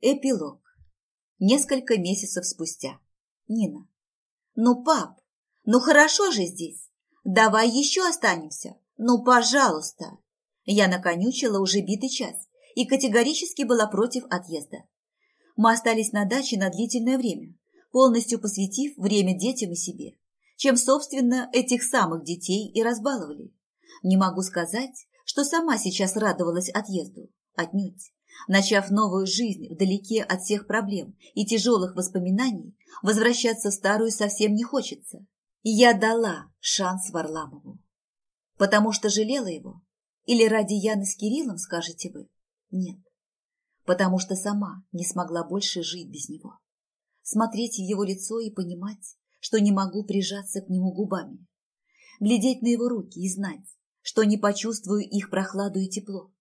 Эпилог. Несколько месяцев спустя. Нина. Ну, пап, ну хорошо же здесь. Давай еще останемся. Ну, пожалуйста. Я наконючила уже битый час и категорически была против отъезда. Мы остались на даче на длительное время, полностью посвятив время детям и себе, чем, собственно, этих самых детей и разбаловали. Не могу сказать, что сама сейчас радовалась отъезду. Отнюдь. Начав новую жизнь вдалеке от всех проблем и тяжелых воспоминаний, возвращаться в старую совсем не хочется. Я дала шанс Варламову. Потому что жалела его? Или ради Яны с Кириллом, скажете вы? Нет. Потому что сама не смогла больше жить без него. Смотреть в его лицо и понимать, что не могу прижаться к нему губами. Глядеть на его руки и знать, что не почувствую их прохладу и тепло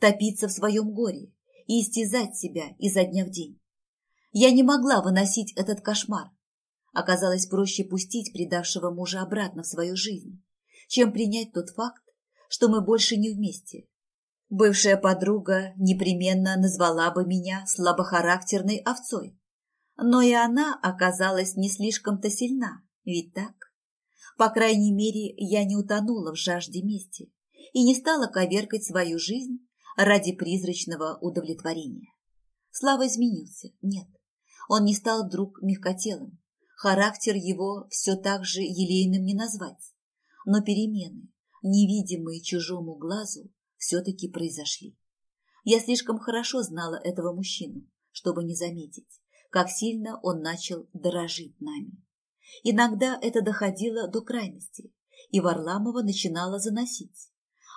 топиться в своем горе и истязать себя изо дня в день. Я не могла выносить этот кошмар. Оказалось проще пустить предавшего мужа обратно в свою жизнь, чем принять тот факт, что мы больше не вместе. Бывшая подруга непременно назвала бы меня слабохарактерной овцой. Но и она оказалась не слишком-то сильна, ведь так? По крайней мере, я не утонула в жажде мести и не стала коверкать свою жизнь ради призрачного удовлетворения. Слава изменился, нет. Он не стал вдруг мягкотелым. Характер его все так же елейным не назвать. Но перемены, невидимые чужому глазу, все-таки произошли. Я слишком хорошо знала этого мужчину, чтобы не заметить, как сильно он начал дорожить нами. Иногда это доходило до крайности, и Варламова начинала заносить.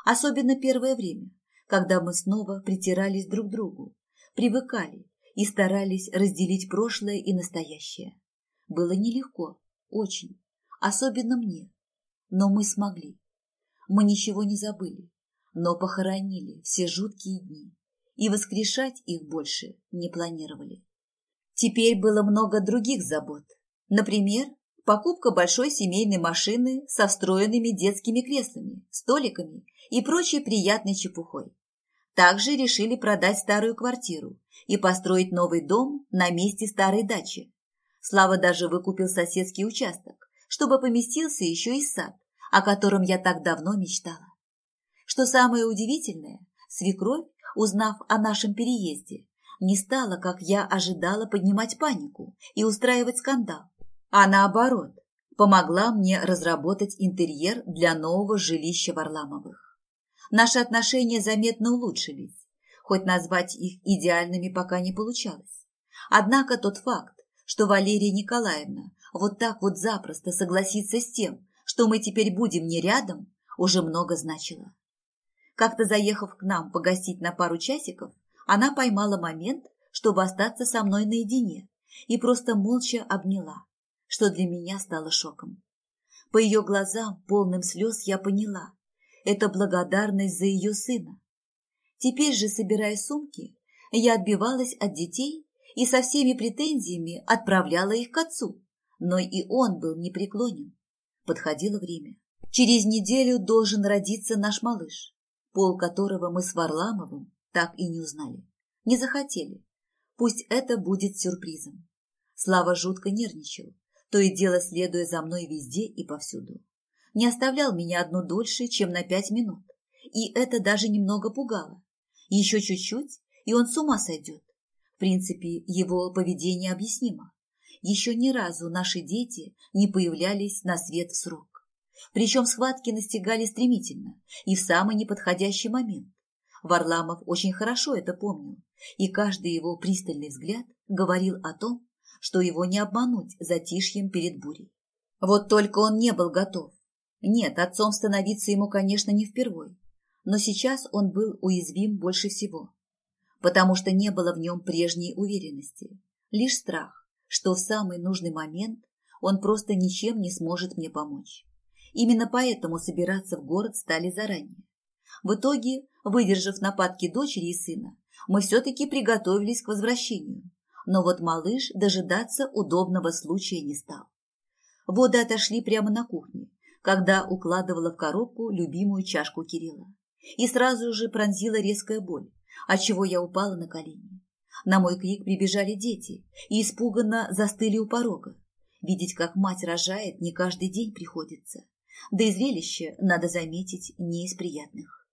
Особенно первое время, когда мы снова притирались друг к другу, привыкали и старались разделить прошлое и настоящее. Было нелегко, очень, особенно мне, но мы смогли. Мы ничего не забыли, но похоронили все жуткие дни и воскрешать их больше не планировали. Теперь было много других забот. Например, покупка большой семейной машины со встроенными детскими креслами, столиками и прочей приятной чепухой. Также решили продать старую квартиру и построить новый дом на месте старой дачи. Слава даже выкупил соседский участок, чтобы поместился еще и сад, о котором я так давно мечтала. Что самое удивительное, свекровь, узнав о нашем переезде, не стала, как я ожидала, поднимать панику и устраивать скандал, а наоборот, помогла мне разработать интерьер для нового жилища Варламовых. Наши отношения заметно улучшились, хоть назвать их идеальными пока не получалось. Однако тот факт, что Валерия Николаевна вот так вот запросто согласится с тем, что мы теперь будем не рядом, уже много значило. Как-то заехав к нам погостить на пару часиков, она поймала момент, чтобы остаться со мной наедине, и просто молча обняла, что для меня стало шоком. По ее глазам, полным слез, я поняла, это благодарность за ее сына. Теперь же, собирая сумки, я отбивалась от детей и со всеми претензиями отправляла их к отцу. Но и он был непреклонен. Подходило время. Через неделю должен родиться наш малыш, пол которого мы с Варламовым так и не узнали. Не захотели. Пусть это будет сюрпризом. Слава жутко нервничал, то и дело следуя за мной везде и повсюду не оставлял меня одну дольше, чем на пять минут. И это даже немного пугало. Еще чуть-чуть, и он с ума сойдет. В принципе, его поведение объяснимо. Еще ни разу наши дети не появлялись на свет в срок. Причем схватки настигали стремительно и в самый неподходящий момент. Варламов очень хорошо это помнил, и каждый его пристальный взгляд говорил о том, что его не обмануть затишьем перед бурей. Вот только он не был готов. Нет, отцом становиться ему, конечно, не впервой, но сейчас он был уязвим больше всего, потому что не было в нем прежней уверенности, лишь страх, что в самый нужный момент он просто ничем не сможет мне помочь. Именно поэтому собираться в город стали заранее. В итоге, выдержав нападки дочери и сына, мы все-таки приготовились к возвращению, но вот малыш дожидаться удобного случая не стал. Воды отошли прямо на кухне, когда укладывала в коробку любимую чашку Кирилла. И сразу же пронзила резкая боль, отчего я упала на колени. На мой крик прибежали дети и испуганно застыли у порога. Видеть, как мать рожает, не каждый день приходится. Да и зрелище, надо заметить, не из приятных.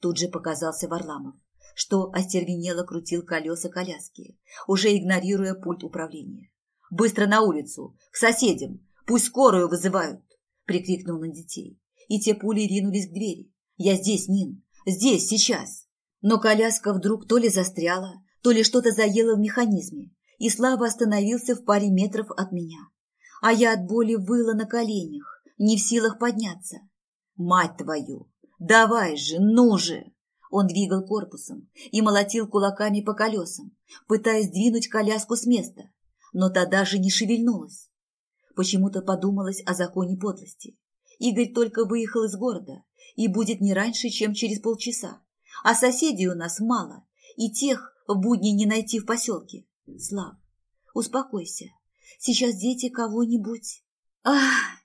Тут же показался Варламов, что остервенело крутил колеса коляски, уже игнорируя пульт управления. «Быстро на улицу! К соседям! Пусть скорую вызывают!» – прикрикнул на детей. И те пули ринулись к двери. «Я здесь, Нин! Здесь, сейчас!» Но коляска вдруг то ли застряла, то ли что-то заело в механизме, и Слава остановился в паре метров от меня. А я от боли выла на коленях, не в силах подняться. «Мать твою! Давай же, ну же!» Он двигал корпусом и молотил кулаками по колесам, пытаясь двинуть коляску с места, но та даже не шевельнулась. Почему-то подумалось о законе подлости. Игорь только выехал из города и будет не раньше, чем через полчаса. А соседей у нас мало, и тех, в будни не найти в поселке. Слав, успокойся. Сейчас дети кого-нибудь... Ах!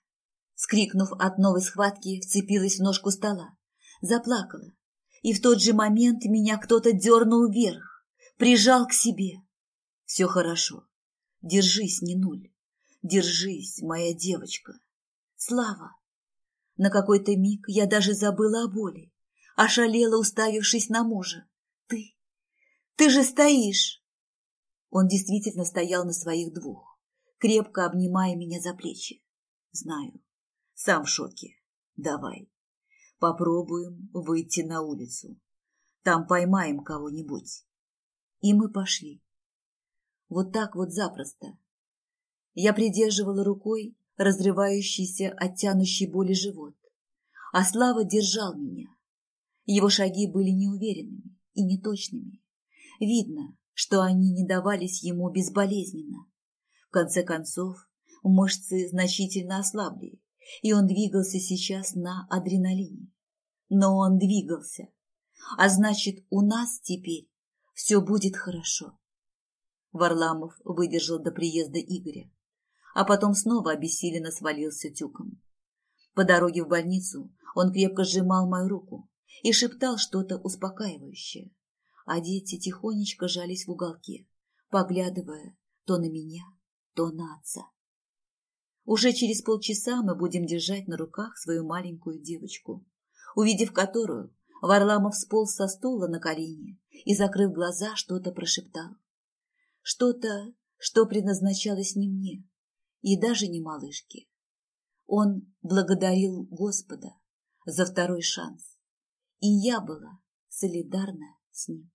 Скрикнув от новой схватки, вцепилась в ножку стола. Заплакала. И в тот же момент меня кто-то дернул вверх, прижал к себе. Все хорошо. Держись, не нуль. Держись, моя девочка. Слава! На какой-то миг я даже забыла о боли, ошалела, уставившись на мужа. Ты ты же стоишь!» Он действительно стоял на своих двух, крепко обнимая меня за плечи. «Знаю. Сам в шоке. Давай. Попробуем выйти на улицу. Там поймаем кого-нибудь». И мы пошли. Вот так вот запросто. Я придерживала рукой разрывающийся от тянущей боли живот, а Слава держал меня. Его шаги были неуверенными и неточными. Видно, что они не давались ему безболезненно. В конце концов, мышцы значительно ослабли, и он двигался сейчас на адреналине. Но он двигался, а значит, у нас теперь все будет хорошо. Варламов выдержал до приезда Игоря, а потом снова обессиленно свалился тюком. По дороге в больницу он крепко сжимал мою руку и шептал что-то успокаивающее а дети тихонечко жались в уголке, поглядывая то на меня, то на отца. Уже через полчаса мы будем держать на руках свою маленькую девочку, увидев которую, Варламов сполз со стула на колени и, закрыв глаза, что-то прошептал. Что-то, что предназначалось не мне и даже не малышке. Он благодарил Господа за второй шанс, и я была солидарна с ним.